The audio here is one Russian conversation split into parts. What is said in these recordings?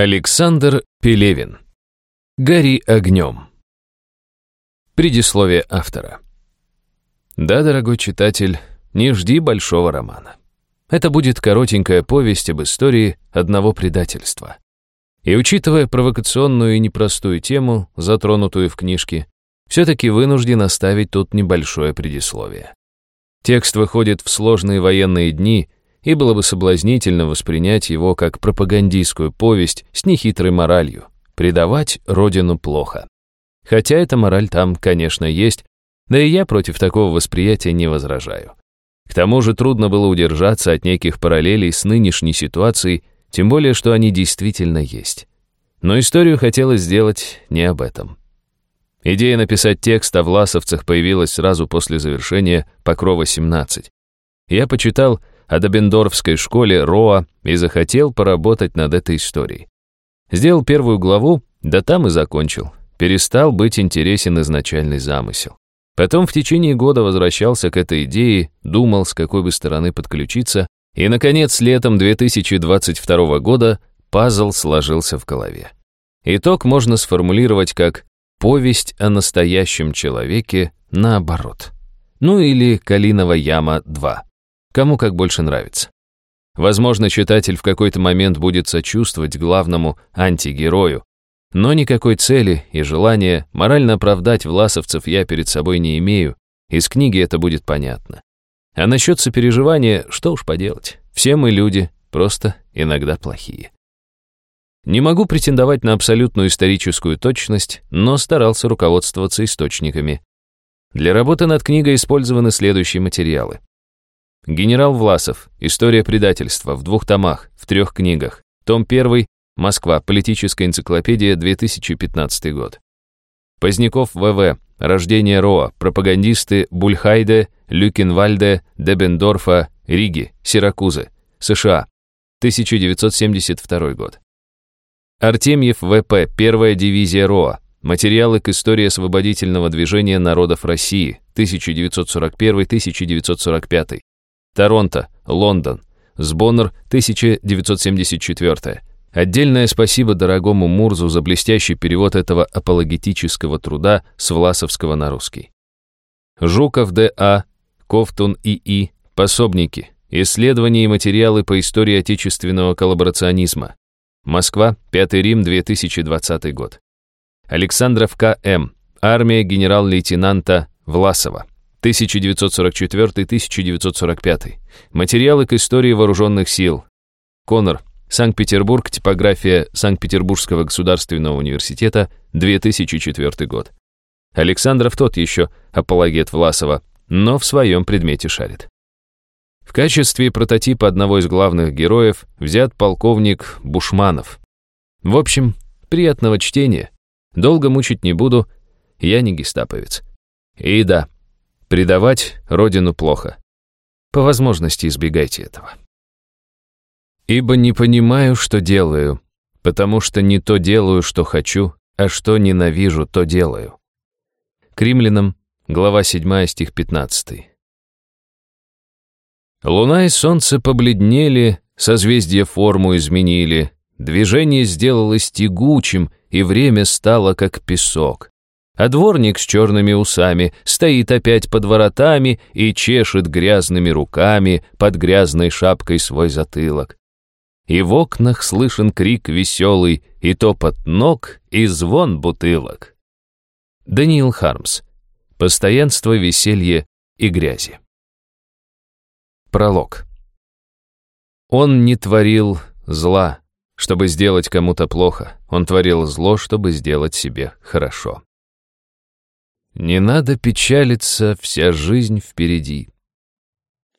Александр Пелевин. «Гори огнем». Предисловие автора. Да, дорогой читатель, не жди большого романа. Это будет коротенькая повесть об истории одного предательства. И учитывая провокационную и непростую тему, затронутую в книжке, все-таки вынужден оставить тут небольшое предисловие. Текст выходит в сложные военные дни, и было бы соблазнительно воспринять его как пропагандистскую повесть с нехитрой моралью. Предавать родину плохо. Хотя эта мораль там, конечно, есть, да и я против такого восприятия не возражаю. К тому же трудно было удержаться от неких параллелей с нынешней ситуацией, тем более, что они действительно есть. Но историю хотелось сделать не об этом. Идея написать текст о власовцах появилась сразу после завершения «Покрова-17». Я почитал о Добендорфской школе Роа и захотел поработать над этой историей. Сделал первую главу, да там и закончил. Перестал быть интересен изначальный замысел. Потом в течение года возвращался к этой идее, думал, с какой бы стороны подключиться, и, наконец, летом 2022 года пазл сложился в голове. Итог можно сформулировать как «повесть о настоящем человеке наоборот». Ну или «Калинова яма 2». Кому как больше нравится. Возможно, читатель в какой-то момент будет сочувствовать главному антигерою, но никакой цели и желания морально оправдать власовцев я перед собой не имею, из книги это будет понятно. А насчет сопереживания, что уж поделать, все мы люди, просто иногда плохие. Не могу претендовать на абсолютную историческую точность, но старался руководствоваться источниками. Для работы над книгой использованы следующие материалы. Генерал Власов. История предательства. В двух томах. В трех книгах. Том 1. Москва. Политическая энциклопедия. 2015 год. Поздняков В.В. Рождение Роа. Пропагандисты Бульхайде, Люкенвальде, Дебендорфа, Риги, Сиракузы. США. 1972 год. Артемьев В.П. Первая дивизия РОА. Материалы к истории освободительного движения народов России. 1941-1945. Торонто, Лондон. Сбоннер, 1974. Отдельное спасибо дорогому Мурзу за блестящий перевод этого апологетического труда с власовского на русский. Жуков Д.А., Ковтун И.И., пособники, исследования и материалы по истории отечественного коллаборационизма. Москва, 5 Рим, 2020 год. Александров К.М., армия генерал-лейтенанта Власова. 1944-1945. Материалы к истории вооруженных сил. Конор. Санкт-Петербург. Типография Санкт-Петербургского государственного университета. 2004 год. Александров тот еще апологет Власова, но в своем предмете шарит. В качестве прототипа одного из главных героев взят полковник Бушманов. В общем, приятного чтения. Долго мучить не буду, я не гестаповец. И да, Предавать родину плохо. По возможности избегайте этого. Ибо не понимаю, что делаю, потому что не то делаю, что хочу, а что ненавижу, то делаю. К римлянам, глава 7, стих 15. Луна и солнце побледнели, созвездия форму изменили, движение сделалось тягучим, и время стало как песок а дворник с черными усами стоит опять под воротами и чешет грязными руками под грязной шапкой свой затылок. И в окнах слышен крик веселый, и топот ног, и звон бутылок. Даниил Хармс. Постоянство, веселье и грязи. Пролог. Он не творил зла, чтобы сделать кому-то плохо. Он творил зло, чтобы сделать себе хорошо. Не надо печалиться, вся жизнь впереди.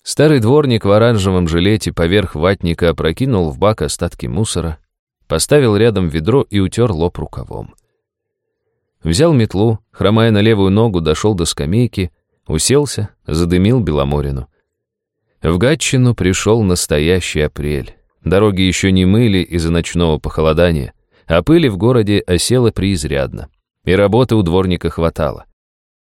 Старый дворник в оранжевом жилете поверх ватника опрокинул в бак остатки мусора, поставил рядом ведро и утер лоб рукавом. Взял метлу, хромая на левую ногу, дошел до скамейки, уселся, задымил Беломорину. В Гатчину пришел настоящий апрель. Дороги еще не мыли из-за ночного похолодания, а пыли в городе осела преизрядно. И работы у дворника хватало.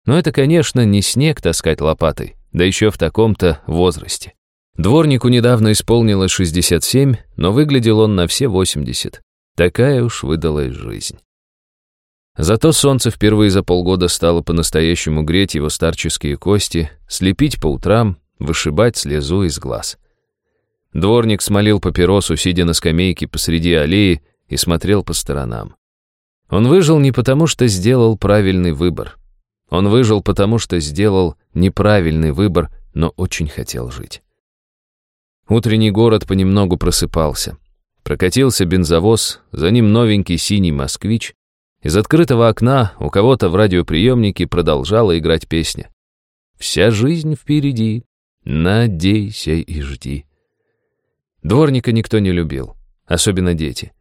Но это, конечно, не снег таскать лопатой, да еще в таком-то возрасте. Дворнику недавно исполнилось 67, но выглядел он на все 80. Такая уж выдалась жизнь. Зато солнце впервые за полгода стало по-настоящему греть его старческие кости, слепить по утрам, вышибать слезу из глаз. Дворник смолил папиросу, сидя на скамейке посреди аллеи, и смотрел по сторонам. Он выжил не потому, что сделал правильный выбор. Он выжил потому, что сделал неправильный выбор, но очень хотел жить. Утренний город понемногу просыпался. Прокатился бензовоз, за ним новенький синий москвич. Из открытого окна у кого-то в радиоприемнике продолжала играть песня. «Вся жизнь впереди, надейся и жди». Дворника никто не любил, особенно дети.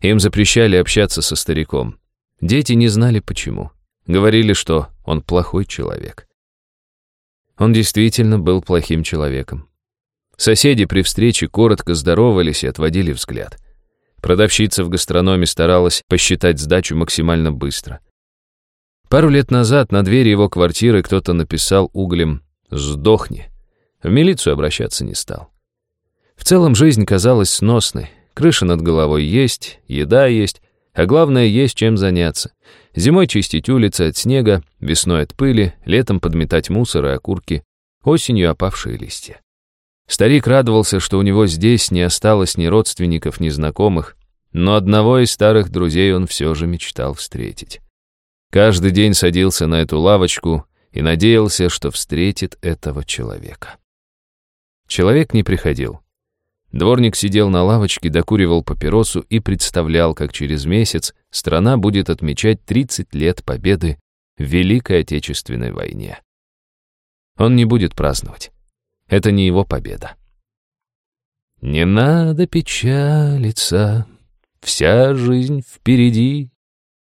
Им запрещали общаться со стариком. Дети не знали почему. Говорили, что он плохой человек. Он действительно был плохим человеком. Соседи при встрече коротко здоровались и отводили взгляд. Продавщица в гастрономе старалась посчитать сдачу максимально быстро. Пару лет назад на двери его квартиры кто-то написал углем «Сдохни». В милицию обращаться не стал. В целом жизнь казалась сносной. Крыша над головой есть, еда есть, а главное, есть чем заняться. Зимой чистить улицы от снега, весной от пыли, летом подметать мусор и окурки, осенью опавшие листья. Старик радовался, что у него здесь не осталось ни родственников, ни знакомых, но одного из старых друзей он все же мечтал встретить. Каждый день садился на эту лавочку и надеялся, что встретит этого человека. Человек не приходил. Дворник сидел на лавочке, докуривал папиросу и представлял, как через месяц страна будет отмечать 30 лет победы в Великой Отечественной войне. Он не будет праздновать. Это не его победа. «Не надо печалиться, вся жизнь впереди»,